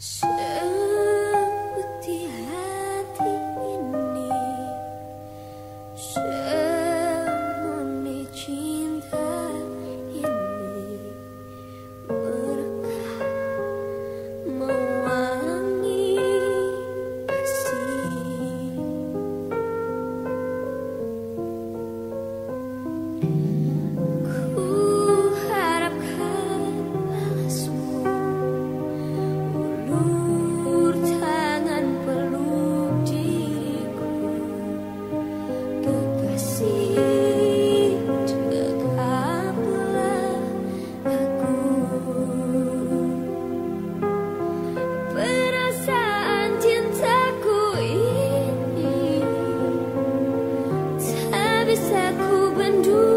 So Gadis aku bendung